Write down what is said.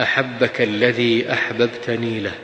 أحبك الذي أحببتني له.